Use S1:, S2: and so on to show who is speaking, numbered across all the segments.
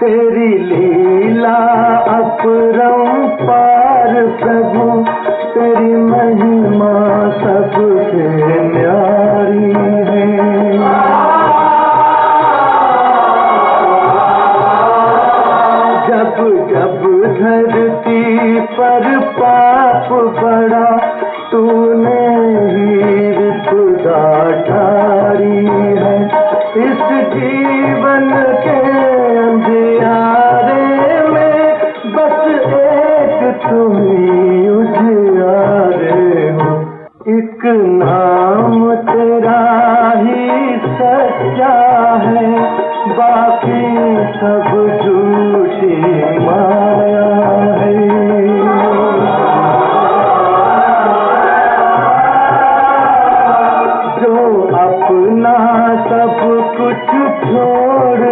S1: तेरी लीला अपरम पार प्रभु तेरी महिमा सबसे न्यारी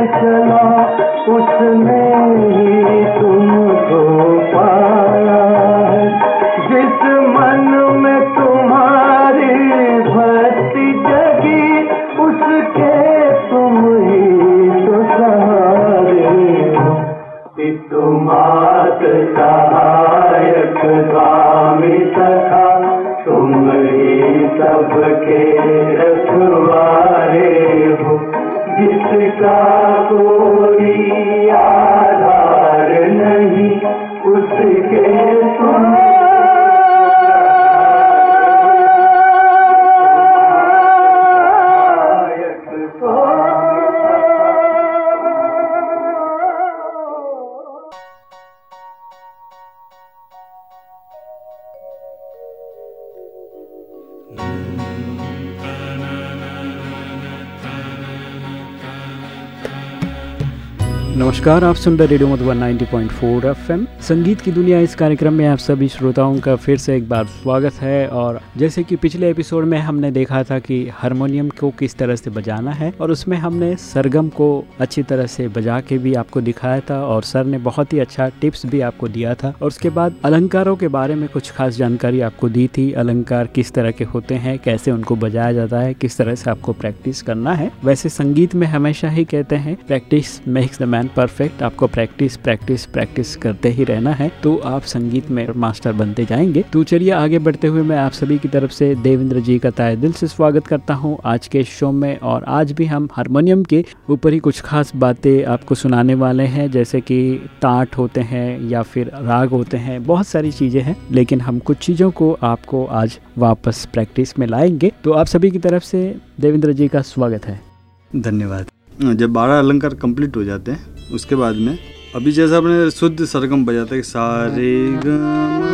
S1: चला उसने ही तुमको पाया है। जिस मन में तुम्हारी भक्ति जगी, उसके तुम ही तो सहारे हो। तुमात सहायक स्वामी सखा, तुम ही सबके रखवारे हो। जिसका कोई
S2: नमस्कार, आप सुन रहे रेडियो मधुबन 90.4 एफएम। संगीत की दुनिया इस कार्यक्रम में आप सभी श्रोताओं का फिर से एक बार स्वागत है और जैसे कि पिछले एपिसोड में हमने देखा था कि हारमोनियम को किस तरह से बजाना है और उसमें हमने सरगम को अच्छी तरह से बजा के भी आपको दिखाया था और सर ने बहुत ही अच्छा टिप्स भी आपको दिया था और उसके बाद अलंकारों के बारे में कुछ खास जानकारी आपको दी थी, अलंकार किस तरह के होते हैं, कैसे उनको बजाया जाता है, किस तरह से आपको प्रैक्टिस करना है। वैसे संगीत में हमेशा ही कहते हैं, practice makes the man perfect आपको प्रैक्टिस प्रैक्टिस प्रैक्टिस करते ही रहना है तो आप संगीत में मास्टर बनते जाएँगे। तो चलिए आगे बढ़ते हुए मैं आप सभी की तरफ़ से देवेंद्र जी का ताय दिल से स्वागत करता हूँ। आज के शो में और आज भी हम हारमोनियम के ऊपर ही कुछ खास बातें आपको सुनाने वाले हैं, जैसे कि ताट होते हैं या फिर राग होते हैं, बहुत सारी चीज़ें हैं, लेकिन हम कुछ चीज़ों को आपको आज वापस प्रैक्टिस में लाएँगे। तो आप सभी की तरफ़ से देवेंद्र जी का स्वागत है।
S3: धन्यवाद। जब बारह अलंकार कंप्लीट हो जाते हैं उसके बाद में। अभी जैसा अपने शुद्ध सरगम बजाते सारे सारे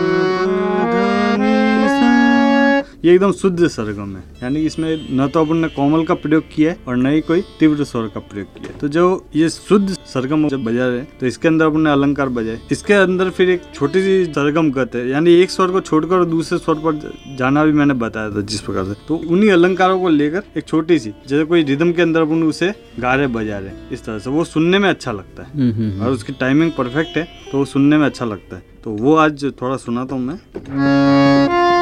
S3: ये एकदम शुद्ध सरगम है यानी इसमें न तो अपन ने कोमल का प्रयोग किया है और न ही कोई तीव्र स्वर का प्रयोग किया है। तो जो ये शुद्ध सरगम जब बजा रहे तो इसके अंदर अपन ने अलंकार बजाए। इसके अंदर फिर एक छोटी सी सरगम कहते है। यानी एक स्वर को छोड़कर दूसरे स्वर पर जाना भी मैंने बताया था जिस प्रकार से। तो उन्हीं अलंकारों को लेकर एक छोटी सी जैसे कोई रिदम के अंदर अपन उसे गा रहे बजा रहे इस तरह से। वो सुनने में अच्छा लगता है।
S2: हम्म, हम्म,
S3: और उसकी टाइमिंग परफेक्ट है तो वो सुनने में अच्छा लगता है। तो वो आज थोड़ा सुनाता हूँ मैं।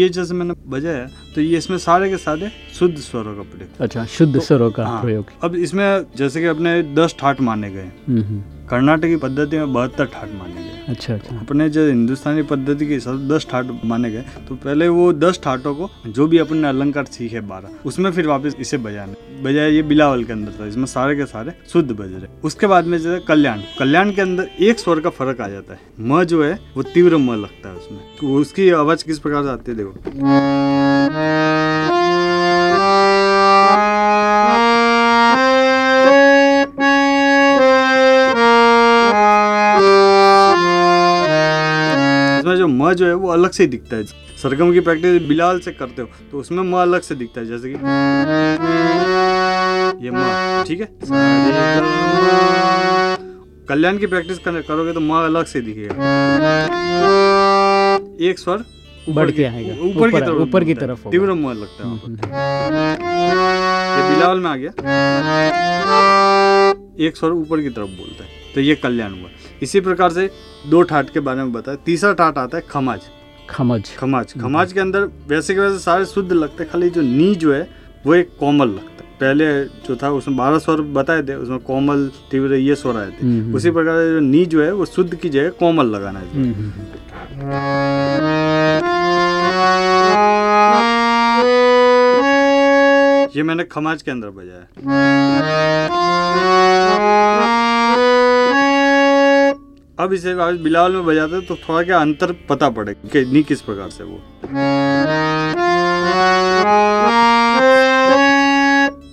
S3: ये जैसे मैंने बजाया तो ये इसमें सारे के सारे शुद्ध स्वरों का प्रयोग।
S2: अच्छा शुद्ध तो, स्वरों का
S3: हाँ।
S2: प्रयोग।
S3: अब इसमें जैसे कि अपने दस ठाट माने गए।
S2: हम्म, हम्म,
S3: कर्नाटक की पद्धति में बहत्तर ठाट माने गए।
S2: अच्छा अच्छा।
S3: अपने जो हिंदुस्तानी पद्धति के हिसाब से दस ठाट माने गए तो पहले वो दस ठाटों को जो भी अपने अलंकार सीखे बारह उसमें फिर वापस इसे बजाने। बजाय ये बिलावल के अंदर था इसमें सारे के सारे शुद्ध बज रहे। उसके बाद में जैसे कल्याण कल्याण के अंदर एक स्वर का फ़र्क आ जाता है। म जो है वो तीव्र म लगता है उसमें। तो उसकी आवाज़ किस प्रकार से आती है देखो। म जो है वो अलग से दिखता है सरगम की प्रैक्टिस बिलाल से करते हो तो उसमें म अलग से दिखता है जैसे कि ये म ठीक है। कल्याण की प्रैक्टिस करोगे तो म अलग से दिखेगा एक स्वर
S2: बढ़
S3: के
S2: आएगा।
S3: ऊपर की तरफ़
S2: ऊपर की तरफ़
S3: तीव्र म लगता है। ये बिलावल में आ गया एक स्वर ऊपर की तरफ़ बोलता है तो ये कल्याण हुआ। इसी प्रकार से दो ठाट के बारे में बताया तीसरा ठाट आता है खमाज।
S2: खमज।
S3: खमाज। खमाज के अंदर वैसे के वैसे सारे शुद्ध लगते हैं खाली जो नी जो है वो एक कोमल लगता है। पहले जो था उसमें बारह स्वर बताए थे उसमें कोमल तीव्र ये स्वर आए थे।
S2: हम्म,
S3: उसी प्रकार से जो नी जो है वो शुद्ध की जगह कोमल लगाना है।
S2: हम्म, हम्म,
S3: ये मैंने खमाज के अंदर बजाया। अब इसे बिलावल में बजाते तो थोड़ा क्या अंतर पता पड़े कि नी किस प्रकार से वो।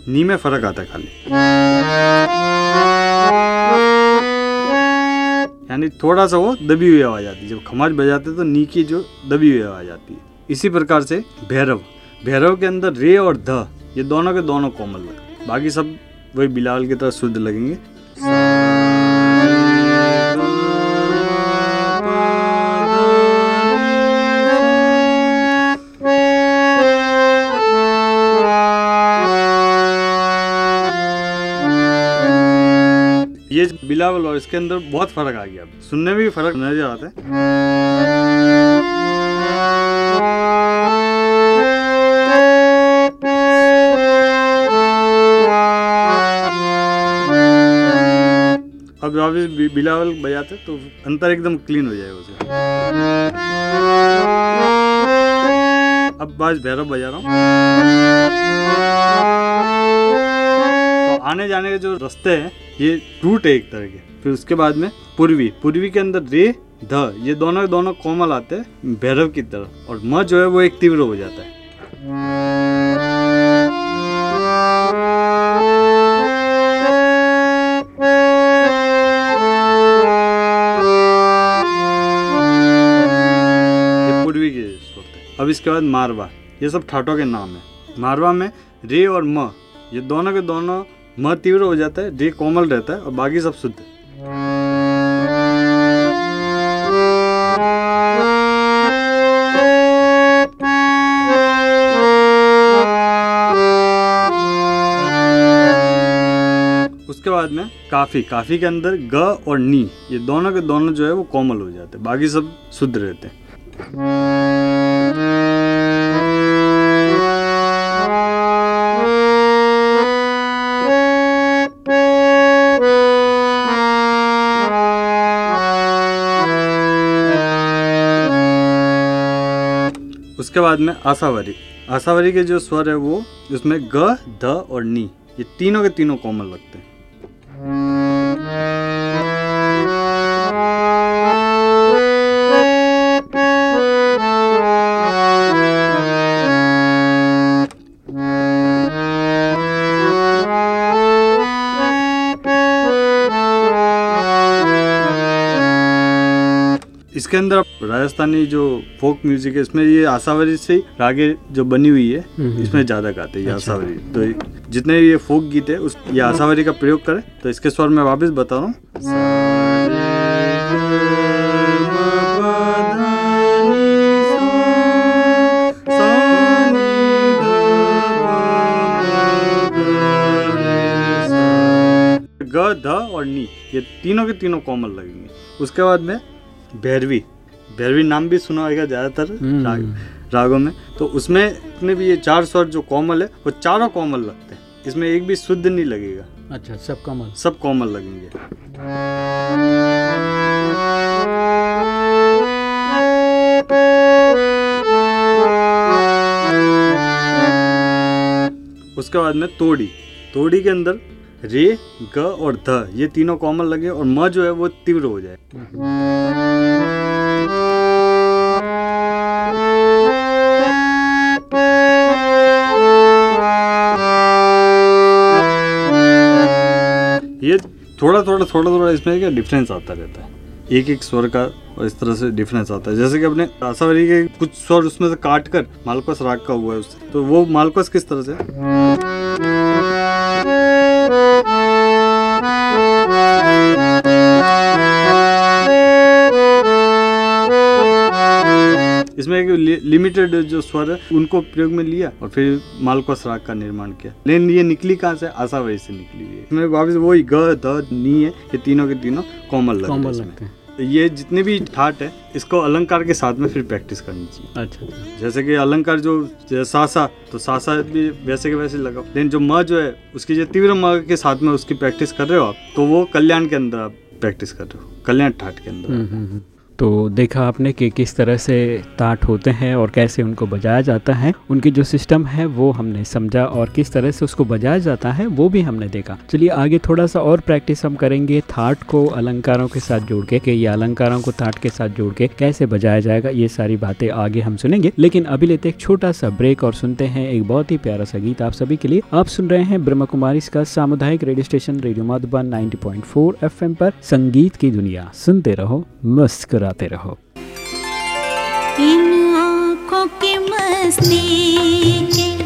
S3: नी में फ़र्क आता है खाली। यानी थोड़ा सा वो दबी हुई आवाज़ आती है। जब खमाज बजाते तो नी की जो दबी हुई आवाज़ आती है। इसी प्रकार से भैरव। भैरव के अंदर रे और ध, ये दोनों के दोनों कोमल लगते बाकी सब वही बिलावल की तरह शुद्ध लगेंगे। बिलावल और इसके अंदर बहुत फ़र्क आ गया। सुनने में भी फ़र्क नज़र आता है। अब बि- बिलावल बजाते तो अंतर एकदम क्लीन हो जाएगा उसे। अब बस भैरव बजा रहा हूँ। तो आने जाने के जो रास्ते हैं ये रूट है एक तरह के। फिर उसके बाद में पूर्वी। पूर्वी के अंदर रे, ध, ये दोनों दोनों कोमल आते हैं, भैरव की तरह। और म जो है वो एक तीव्र हो जाता है। अब इसके बाद मारवा। ये सब ठाटों के नाम है। मारवा में रे और म, ये दोनों के दोनों म तीव्र हो जाता है रे कोमल रहता है और बाकी सब शुद्ध। उसके बाद में काफ़ी काफ़ी के अंदर ग और नी, ये दोनों के दोनों जो है वो कोमल हो जाते हैं, बाकी सब शुद्ध रहते हैं। उसके बाद में आशावरी आशावरी के जो स्वर है वो, उसमें ग, ध और नी, ये तीनों के तीनों कॉमन लगते हैं। इसके अंदर राजस्थानी जो फोक म्यूज़िक है इसमें ये आसावरी से रागे जो बनी हुई है
S2: हम्म।
S3: इसमें ज़्यादा गाते हैं
S2: अच्छा।
S3: आसावरी तो जितने ये फोक गीत है उस ये आसावरी का प्रयोग करें तो इसके स्वर मैं वापस बता रहा हूँ ग ध और नी ये तीनों के तीनों कॉमन लगेंगे उसके बाद में भैरवी। भैरवी नाम भी सुना होगा ज़्यादातर
S2: हम्म।
S3: राग, रागों में। तो उसमें इतने भी ये चार स्वर जो कोमल है वो चारों कोमल लगते हैं। इसमें एक भी शुद्ध नहीं लगेगा।
S2: अच्छा सब कमल।
S3: सब कोमल लगेंगे। उसके बाद में तोड़ी। तोड़ी के अंदर रे, ग और ध, ये तीनों कॉमन लगे और म जो है वो तीव्र हो जाए। ये थोड़ा थोड़ा थोड़ा थोड़ा इसमें क्या डिफरेंस आता रहता है। एक एक स्वर का और इस तरह से डिफरेंस आता है। जैसे कि अपने आसावरी के कुछ स्वर उसमें से काट कर मालकोस राग का हुआ है उससे। तो वो मालकोस किस तरह से? इसमें एक लिमिटेड जो स्वर है उनको प्रयोग में लिया और फिर मालकोस राग का निर्माण किया। लेकिन ये निकली कहाँ से? आशा वही से निकली हुई है। इसमें वापस वही ग द नी है ये तीनों के तीनों कोमल लगते हैं। ये जितने भी ठाट है इसको अलंकार के साथ में फिर प्रैक्टिस करनी चाहिए।
S2: अच्छा अच्छा।
S3: जैसे कि अलंकार जो सासा तो सासा भी वैसे के वैसे लगाओ। लेकिन जो म जो है उसकी जो तीव्र म के साथ में उसकी प्रैक्टिस कर रहे हो आप तो वो कल्याण के अंदर आप प्रैक्टिस कर रहे हो कल्याण ठाट के अंदर।
S2: हम्म, हम्म, हम्म। तो देखा आपने कि किस तरह से ताट होते हैं और कैसे उनको बजाया जाता है। उनकी जो सिस्टम है, वो हमने समझा और किस तरह से उसको बजाया जाता है, वो भी हमने देखा। चलिए आगे थोड़ा सा और प्रैक्टिस हम करेंगे थाट को अलंकारों के साथ जोड़ के ये अलंकारों को थाट के साथ जोड़ के कैसे बजाया जाएगा, ये सारी बातें आगे हम सुनेंगे। लेकिन अभी लेते एक छोटा सा ब्रेक और सुनते हैं एक बहुत ही प्यारा सा गीत आप सभी के लिए। आप सुन रहे हैं ब्रह्म कुमारी का सामुदायिक radio station, radio Madhuban 90.4 FM पर संगीत की दुनिया। सुनते रहो मुस्कुराते रहो।
S4: इन आँखों के मस्ती के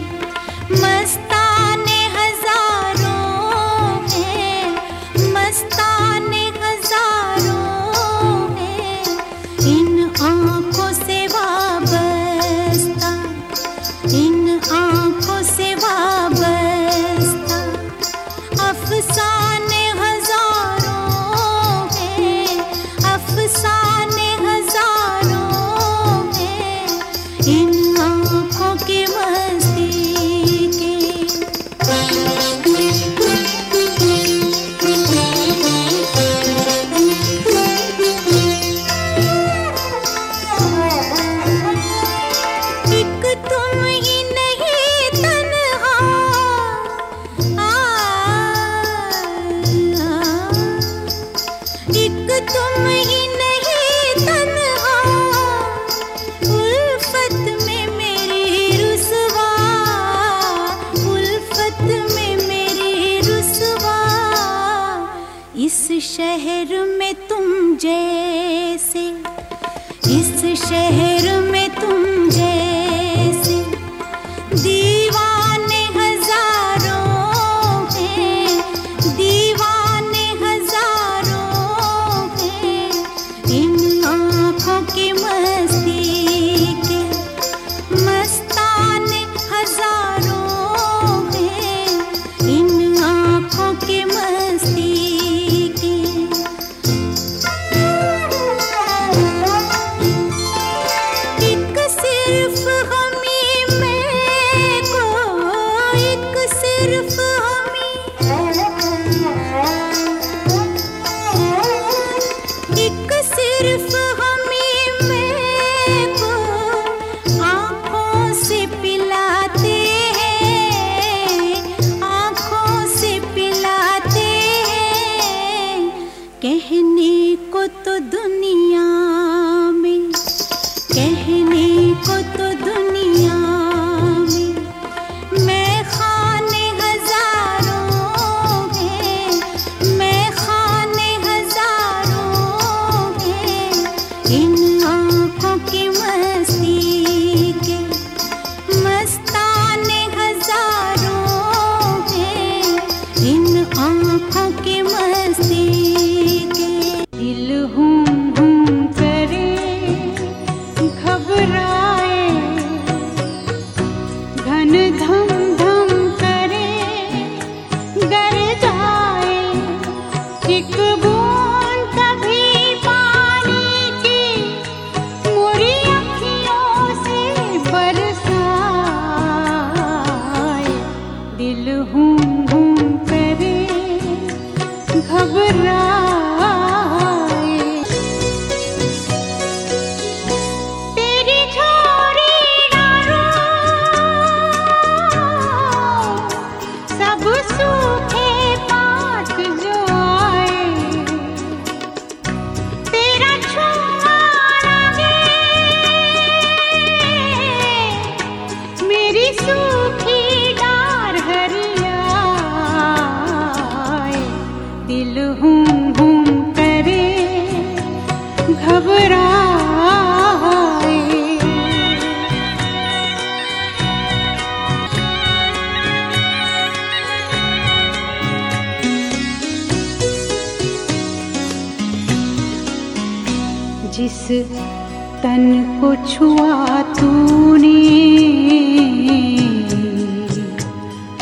S4: तन को छुआ तूने।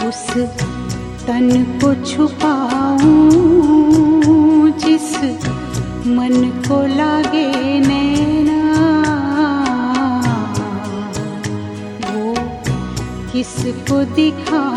S4: उस तन को छुपाऊं जिस मन को लागे नैना। वो किसको दिखाऊँ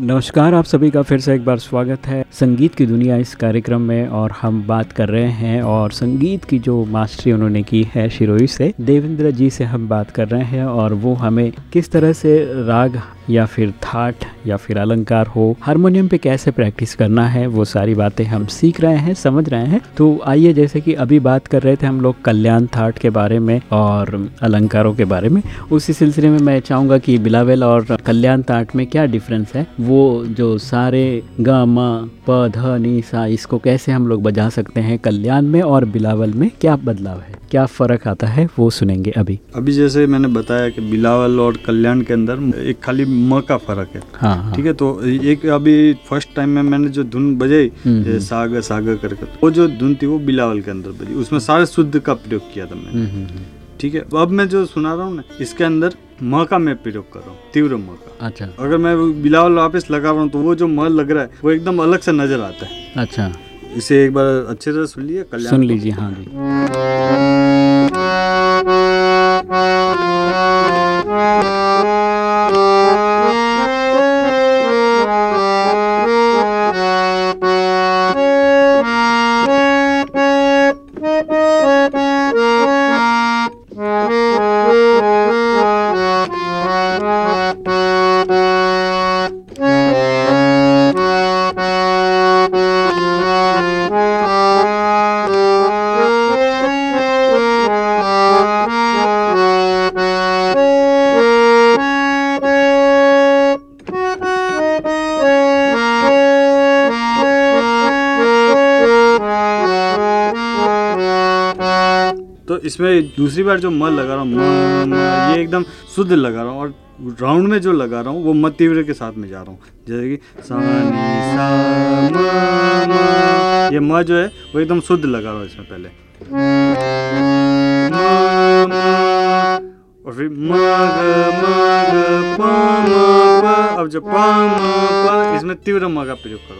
S2: नमस्कार, आप सभी का फिर से एक बार स्वागत है संगीत की दुनिया इस कार्यक्रम में और हम बात कर रहे हैं और संगीत की जो मास्टरी उन्होंने की है शिरोई से, देवेंद्र जी से हम बात कर रहे हैं और वो हमें किस तरह से राग या फिर थाट या फिर अलंकार हो, हारमोनियम पे कैसे प्रैक्टिस करना है, वो सारी बातें हम सीख रहे हैं, समझ रहे हैं। तो आइए, जैसे कि अभी बात कर रहे थे हम लोग कल्याण थाट के बारे में और अलंकारों के बारे में, उसी सिलसिले में मैं चाहूँगा कि बिलावल और कल्याण थाट में क्या डिफरेंस है वो जो सारे ग म प ध नि सा इसको कैसे हम लोग बजा सकते हैं कल्याण में और बिलावल में? क्या बदलाव है? क्या फ़र्क आता है? वो सुनेंगे अभी।
S3: अभी जैसे मैंने बताया कि बिलावल और कल्याण के अंदर एक खाली म का फ़र्क है।
S2: हाँ हाँ।
S3: ठीक है तो एक अभी फ़र्स्ट टाइम में मैंने जो धुन बजाई
S2: हम्म,
S3: ये साग साग करके वो जो धुन थी वो बिलावल के अंदर बजी। उसमें सारे शुद्ध का प्रयोग किया था मैंने।
S2: हम्म, हम्म, हम्म।
S3: ठीक है? अब मैं जो सुना रहा हूँ ना इसके अंदर म का मैं प्रयोग कर रहा हूँ तीव्र म का।
S2: अच्छा।
S3: अगर मैं बिलावल वापस लगा रहा हूँ तो वो जो म लग रहा है वो एकदम अलग से नज़र आता है।
S2: अच्छा।
S3: इसे एक बार अच्छे से सुन लीजिए कल्याण
S2: सुन लीजिए हाँ जी।
S3: इसमें दूसरी बार जो म लगा रहा हूँ ये एकदम शुद्ध लगा रहा हूँ और राउंड में जो लगा रहा हूँ, वो म तीव्र के साथ में जा रहा हूँ। जैसे कि सा ये म जो है, वो एकदम शुद्ध लगा रहा हूँ इसमें पहले। और फिर म अब जो प, म, प, इसमें तीव्र म का प्रयोग कर।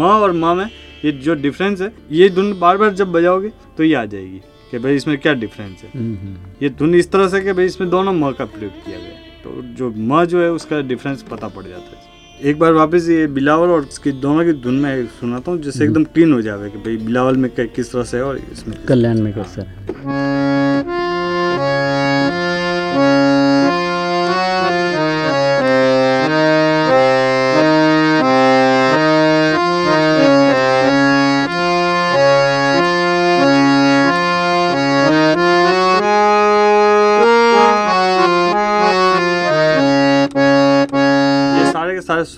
S3: म और म में ये जो डिफरेंस है ये धुन बार बार जब बजाओगे तो ये आ जाएगी कि भाई इसमें क्या डिफरेंस है।
S2: हम्म, हम्म।
S3: ये धुन इस तरह से कि भाई इसमें दोनों म का प्रयोग किया गया। तो जो म जो है उसका डिफरेंस पता पड़ जाता है। एक बार वापस ये बिलावल और इसकी दोनों की धुन में सुनाता हूँ जिससे एकदम क्लीन हो जाए कि भाई बिलावल में किस तरह से है और इसमें
S2: कल्याण में कैसा है।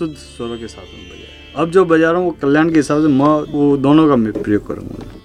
S3: शुद्ध स्वरों के साथ में बजाए। अब जो बजा रहा हूँ वो कल्याण के हिसाब से मैं वो दोनों का मैं प्रयोग करूँगा।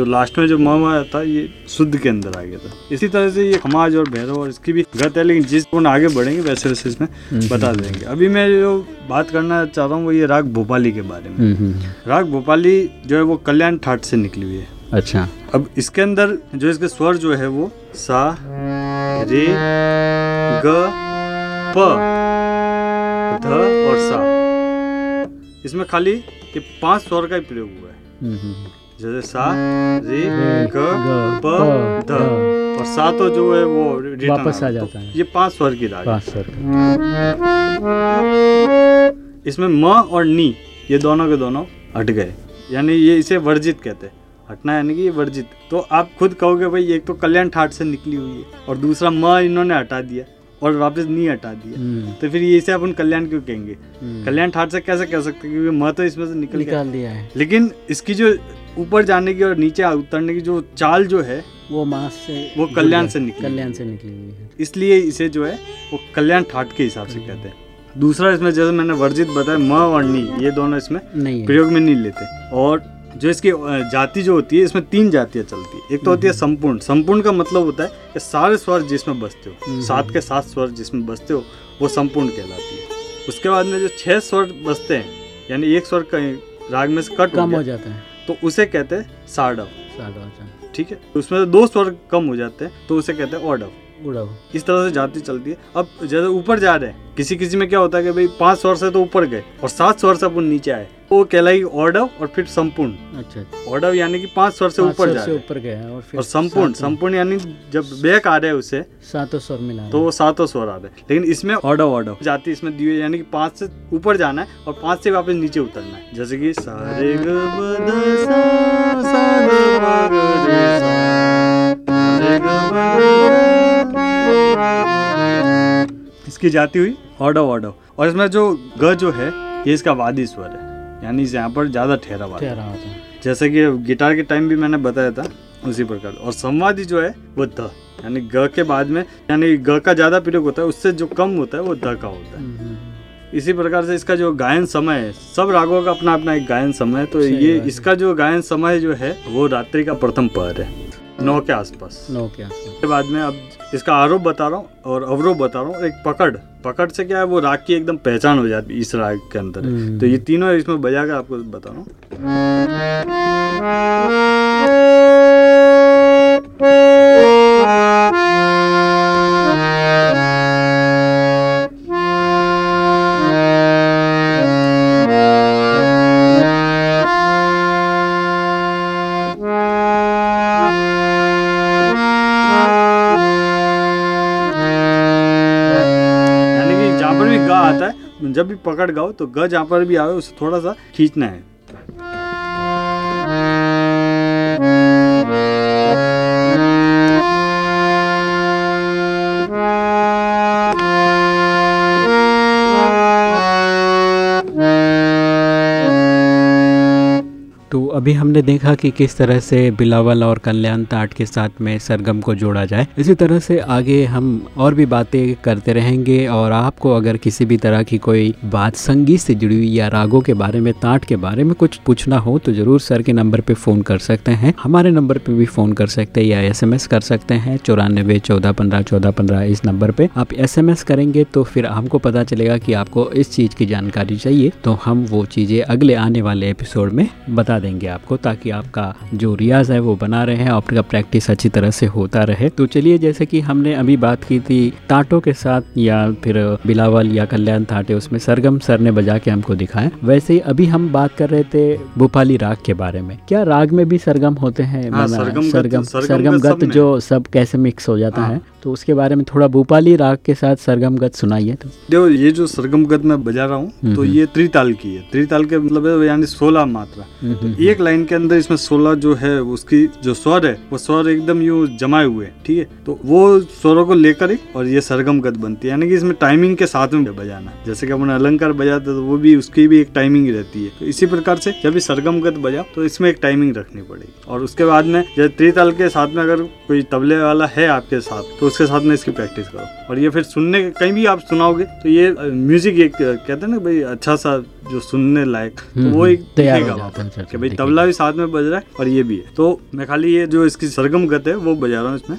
S3: जो लास्ट में जो म आया था ये शुद्ध के अंदर आ गया था। इसी तरह से ये खमाज और भैरव और इसकी भी गत है लेकिन जिस अपन आगे बढ़ेंगे वैसे वैसे इसमें बता देंगे। अभी मैं जो बात करना चाह रहा हूँ वो ये राग भोपाली के बारे में।
S2: हम्म, हम्म,
S3: राग भोपाली जो है वो कल्याण ठाट से निकली हुई है।
S2: अच्छा।
S3: अब इसके अंदर जो इसके स्वर जो है वो सा रे ग प ध और सा। इसमें खाली ये पाँच स्वर का ही प्रयोग हुआ है।
S2: हम्म, हम्म,
S3: जैसे सा रे
S2: रे,
S3: ग प ध। और सा तो जो है वो
S2: वापस आ
S3: तो
S2: जाता है।
S3: ये पाँच स्वर की राग है।
S2: पाँच सौ रुपये।
S3: इसमें म और नी ये दोनों के दोनों हट गए। यानी ये इसे वर्जित कहते हैं। हटना यानी कि ये वर्जित। तो आप खुद कहोगे भाई एक तो कल्याण ठाट से निकली हुई है और दूसरा म इन्होंने हटा दिया और वापस नी हटा दिया।
S2: हम्म,
S3: तो फिर ये इसे अपन कल्याण क्यों कहेंगे?
S2: हम्म।
S3: कल्याण ठाट से कैसे कह सकते हैं? क्योंकि म तो इसमें से निकल
S2: निकाल दिया है।
S3: लेकिन इसकी जो ऊपर जाने की और नीचे उतरने की जो चाल जो है
S2: वो मास से
S3: वो कल्याण से निकली।
S2: कल्याण से निकली हुई है।
S3: इसलिए इसे जो है वो कल्याण ठाट के हिसाब से कहते हैं। दूसरा इसमें जैसे मैंने वर्जित बताया म और नी ये दोनों इसमें
S2: नहीं
S3: प्रयोग में नहीं लेते। और जो इसकी जाति जो होती है इसमें तीन जातियाँ चलती है। एक तो होती है संपूर्ण। संपूर्ण का मतलब होता है कि सारे स्वर जिसमें बसते हो
S2: हम्म।
S3: सात के सात स्वर जिसमें बसते हो वो संपूर्ण कहलाती है। उसके बाद में जो छह स्वर बसते हैं यानी एक स्वर राग में से कट
S2: कम हो जाता है।
S3: तो उसे कहते हैं
S2: साढ़े अच्छा।
S3: ठीक है? उसमें दो स्वर कम हो जाते हैं तो उसे कहते हैं ऑर्डव
S2: उड़ाओ
S3: इस तरह से जाति चलती है। अब जैसे ऊपर जा रहे हैं किसी किसी में क्या होता है कि भाई पाँच स्वर से तो ऊपर गए और सात स्वर से अपन नीचे आए। वो कहलाएगी ऑर्डव और फिर संपूर्ण।
S2: अच्छा।
S3: ऑर्डव यानी कि पाँच स्वर से ऊपर जा
S2: ऊपर गया और फिर
S3: और संपूर्ण संपूर्ण यानी जब बेक आ रहे हैं उसे
S2: सातों स्वर मिला
S3: तो वो सातों स्वर आ रहे हैं। लेकिन इसमें ऑर्डव ऑर्डव जाति इसमें दी हुई है यानी कि पाँच से ऊपर जाना है और पाँच से वापस नीचे उतरना है। जैसे कि सारे ग सा। इसकी जाति हुई ऑर्डव ऑर्डव और इसमें जो ग जो है ये इसका वादी स्वर है। यानी यहाँ पर ज़्यादा ठहरा हुआ
S2: ठहरा
S3: जैसे कि गिटार के टाइम भी मैंने बताया था उसी प्रकार। और संवादी जो है वो ध यानी ग के बाद में यानी ग का ज़्यादा प्रयोग होता है उससे जो कम होता है वो ध का होता है।
S2: हम्म,
S3: इसी प्रकार से इसका जो गायन समय है सब रागों का अपना अपना एक गायन समय है। तो ये इसका जो गायन समय जो है वो रात्रि का प्रथम पहर है नौ के आसपास।
S2: नौ के आसपास।
S3: उसके बाद में अब इसका आरोप बता रहा हूँ और अवरोप बता रहा हूँ एक पकड़। पकड़ से क्या है वो राग की एकदम पहचान हो जाती है इस राग के अंदर।
S2: हम्म।
S3: तो ये तीनों इसमें बजा कर आपको बता रहा हूँ। जब भी पकड़ गाओ तो ग जहाँ पर भी आवे, उसे थोड़ा सा खींचना है।
S2: अभी हमने देखा कि किस तरह से बिलावल और कल्याण ताट के साथ में सरगम को जोड़ा जाए। इसी तरह से आगे हम और भी बातें करते रहेंगे और आपको अगर किसी भी तरह की कोई बात संगीत से जुड़ी हुई या रागों के बारे में, ताट के बारे में कुछ पूछना हो तो ज़रूर सर के नंबर पे फ़ोन कर सकते हैं। हमारे नंबर पे भी फ़ोन कर सकते हैं या एसएमएस कर सकते हैं। चौरानबे चौदह पंद्रह चौदह पंद्रह इस नंबर पे आप एसएमएस करेंगे तो फिर हमको पता चलेगा कि आपको इस चीज़ की जानकारी चाहिए। तो हम वो चीज़ें अगले आने वाले एपिसोड में बता देंगे आपको ताकि आपका जो रियाज है वो बना रहे हैं आपका प्रैक्टिस अच्छी तरह से होता रहे। तो चलिए जैसे कि हमने अभी बात की थी ताटों के साथ या फिर बिलावल या कल्याण थाटे उसमें सरगम सर ने बजा के हमको दिखाया वैसे ही अभी हम बात कर रहे थे भोपाली राग के बारे में। क्या राग में भी सरगम होते हैं?
S3: हाँ, सरगम
S2: सरगम
S3: गत।
S2: जो सब कैसे मिक्स हो जाता
S3: हाँ।
S2: है। तो उसके बारे में थोड़ा भोपाली राग के साथ सरगम गत सुनाइए तो।
S3: देखो ये जो सरगम गत मैं बजा रहा हूँ तो
S2: हम्म।
S3: ये त्रिताल की है। त्रिताल के मतलब यानी सोलह मात्रा।
S2: हम्म,
S3: एक लाइन के अंदर इसमें सोलह जो है उसकी जो स्वर है वो स्वर एकदम यूँ जमाए हुए हैं ठीक है? तो वो स्वरों को लेकर ही और ये सरगम गत बनती है। यानी कि इसमें टाइमिंग के साथ में बजाना जैसे कि अपन अलंकार बजाते तो वो भी उसकी भी एक टाइमिंग रहती है। तो इसी प्रकार से जब भी सरगम गत बजाओ तो इसमें एक टाइमिंग रखनी पड़ेगी। और उसके बाद में जैसे त्रिताल के साथ में अगर कोई तबले वाला है आपके साथ तो उसके साथ में इसकी प्रैक्टिस करो। और ये फिर सुनने कहीं भी आप सुनाओगे तो ये म्यूज़िक एक कहते हैं ना भाई अच्छा सा जो सुनने लायक तो
S2: हम्म,
S3: वो एक
S2: तैयार
S3: कि भाई। तबला भी साथ में बज रहा है और ये भी है। तो मैं खाली ये जो इसकी सरगम गत है, वो बजा रहा हूँ इसमें।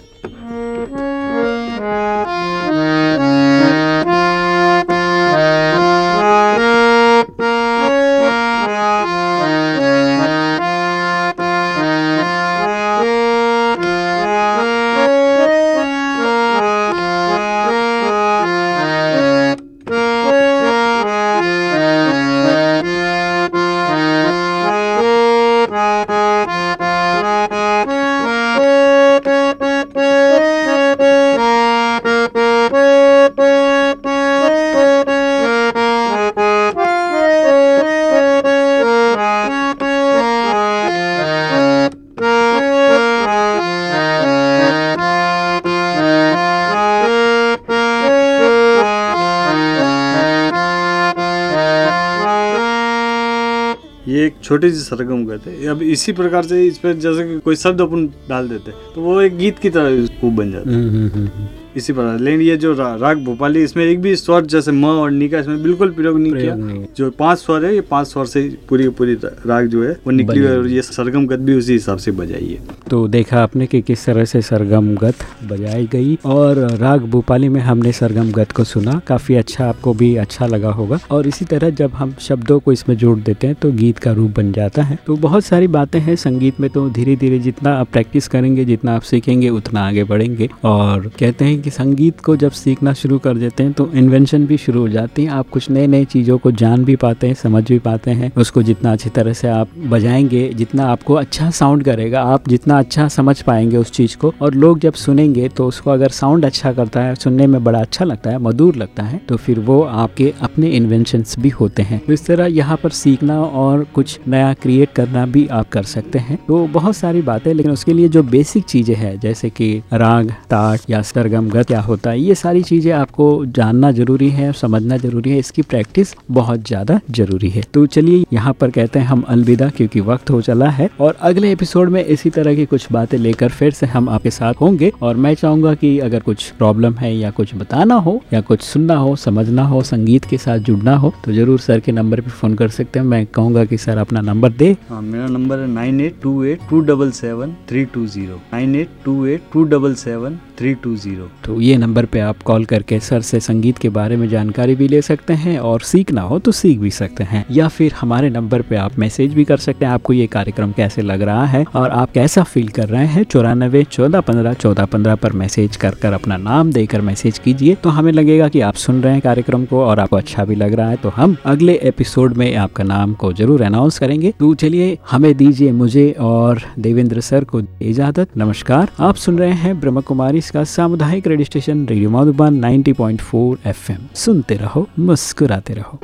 S3: एक छोटी सी सरगम कहते हैं। अब इसी प्रकार से इस पर जैसे कोई शब्द अपन डाल देते हैं तो वो एक गीत की तरह खूब बन जाता है। इसी प्रकार लेकिन ये जो रा, राग भोपाली इसमें एक भी स्वर जैसे म और नी का इसमें बिल्कुल प्रयोग नहीं किया।
S2: नहीं।
S3: जो पाँच स्वर है ये पाँच स्वर से पूरी पूरी राग जो है वो निकली हुई है और ये सरगम गत भी उसी हिसाब से बजाई है।
S2: तो देखा आपने कि किस तरह से सरगम गत बजाई गई और राग भोपाली में हमने सरगम गत को सुना। काफ़ी अच्छा आपको भी अच्छा लगा होगा। और इसी तरह जब हम शब्दों को इसमें जोड़ देते हैं तो गीत का रूप बन जाता है। तो बहुत सारी बातें हैं संगीत में तो धीरे धीरे जितना आप प्रैक्टिस करेंगे जितना आप सीखेंगे उतना आगे बढ़ेंगे। और कहते हैं कि संगीत को जब सीखना शुरू कर देते हैं तो इन्वेंशन भी शुरू हो जाती है। आप कुछ नए नए चीज़ों को जान भी पाते हैं, समझ भी पाते हैं। उसको जितना अच्छी तरह से आप बजाएँगे, जितना आपको अच्छा साउंड करेगा, आप जितना अच्छा समझ पाएँगे उस चीज़ को। और लोग जब सुनेंगे तो उसको अगर साउंड अच्छा करता है, सुनने में बड़ा अच्छा लगता है, मधुर लगता है तो फिर वो आपके अपने इन्वेंशन भी होते हैं। तो इस तरह यहाँ पर सीखना और कुछ नया क्रिएट करना भी आप कर सकते हैं। तो बहुत सारी बातें, लेकिन उसके लिए जो बेसिक चीज़ें हैं, जैसे कि राग, ताट या सरगम गत क्या होता है, ये सारी चीज़ें आपको जानना ज़रूरी है, समझना ज़रूरी है, इसकी प्रैक्टिस बहुत ज़्यादा ज़रूरी है। तो चलिए यहाँ पर कहते हैं हम अलविदा, क्योंकि वक्त हो चला है, और अगले एपिसोड में इसी तरह की कुछ बातें लेकर फिर से हम आपके साथ होंगे, और मैं चाहूँगा कि अगर कुछ प्रॉब्लम है, या कुछ बताना हो, या कुछ सुनना हो, समझना हो, संगीत के साथ जुड़ना हो तो ज़रूर सर के नंबर पर फ़ोन कर सकते हैं। मैं कहूँगा कि सर अपना नंबर दे।
S3: हाँ मेरा नंबर है nine eight two eight two double seven three two zero. Nine eight two eight two double seven three two zero
S2: तो ये नंबर पे आप कॉल करके सर से संगीत के बारे में जानकारी भी ले सकते हैं और सीखना हो तो सीख भी सकते हैं। या फिर हमारे नंबर पे आप मैसेज भी कर सकते हैं, आपको ये कार्यक्रम कैसे लग रहा है और आप कैसा फील कर रहे हैं चौरानबे चौदह पंद्रह चौदह पंद्रह पर मैसेज कर कर अपना नाम देकर मैसेज कीजिए। तो हमें लगेगा कि आप सुन रहे हैं कार्यक्रम को और आपको अच्छा भी लग रहा है तो हम अगले एपिसोड में आपका नाम को ज़रूर अनाउंस करेंगे। तो चलिए, हमें दीजिए मुझे और देवेंद्र सर को इजाज़त। नमस्कार, आप सुन रहे हैं ब्रह्म कुमारी इसका सामुदायिक radio station radio Madhuban 90.4 FM. सुनते रहो, मुस्कुराते रहो।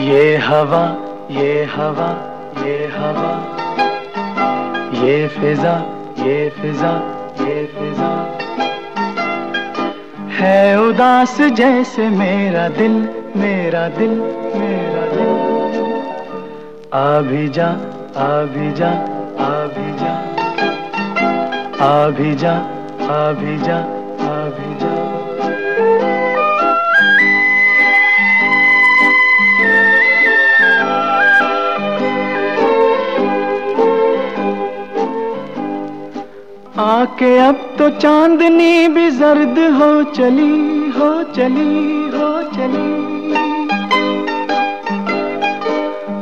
S1: ये हवा ये हवा ये हवा। ये फिजा ये फिजा ये फिजा। है उदास जैसे मेरा दिल मेरा दिल मेरा दिल। आ भी जा आ भी जा आ भी जा। आ भी जा। आ भी जा आ भी जा। आके अब तो चांदनी भी जर्द हो चली हो चली हो चली।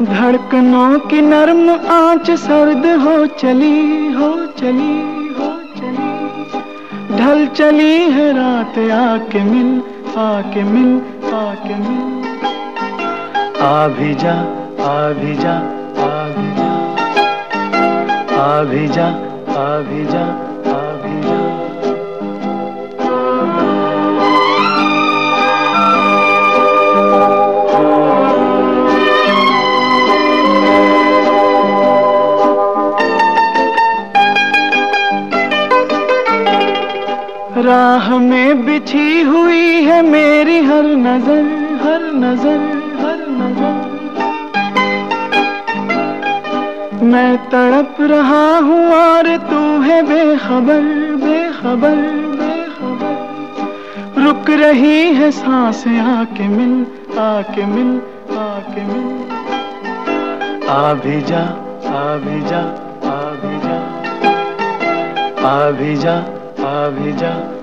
S1: धड़कनों की नर्म आँच सर्द हो चली हो चली। ढल चली है रात आके मिल आके मिल आके मिल। आ भी जा, आ भी जा, आ भी जा। आ भी जा, आ भी जा। राह में बिछी हुई है मेरी हर नज़र हर नज़र हर नज़र। मैं तड़प रहा हूँ और तू है बेखबर बेखबर बेखबर। रुक रही है साँसें आके मिल आके मिल आके मिल। आ भी जा, आ भी जा, आ भी जा। आ भी जा, आ भी जा।